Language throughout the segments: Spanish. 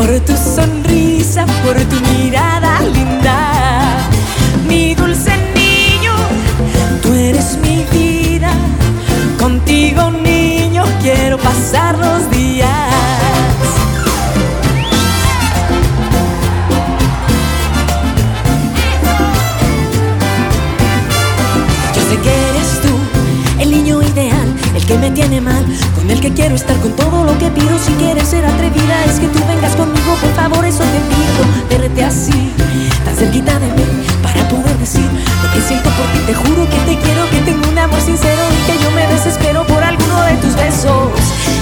por tu sonrisa, por tu mirada linda. Mi dulce niño, tú eres mi vida. Contigo, niño, quiero pasar los días. Yo sé que eres tú el niño ideal, el que me tiene mal, con el que quiero estar, con todo lo que pido. Si quieres ser atrevida, es que tú vengas con por favor, eso te pido. Verte así, tan cerquita de mí, para poder decir lo que siento por ti. Te juro que te quiero, que tengo un amor sincero y que yo me desespero por alguno de tus besos.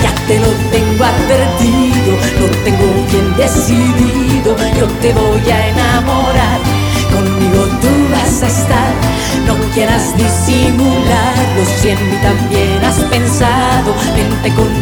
Ya te lo tengo advertido, lo tengo bien decidido. Yo te voy a enamorar, conmigo tú vas a estar. No quieras disimularlo, si en mí también has pensado. Vente conmigo,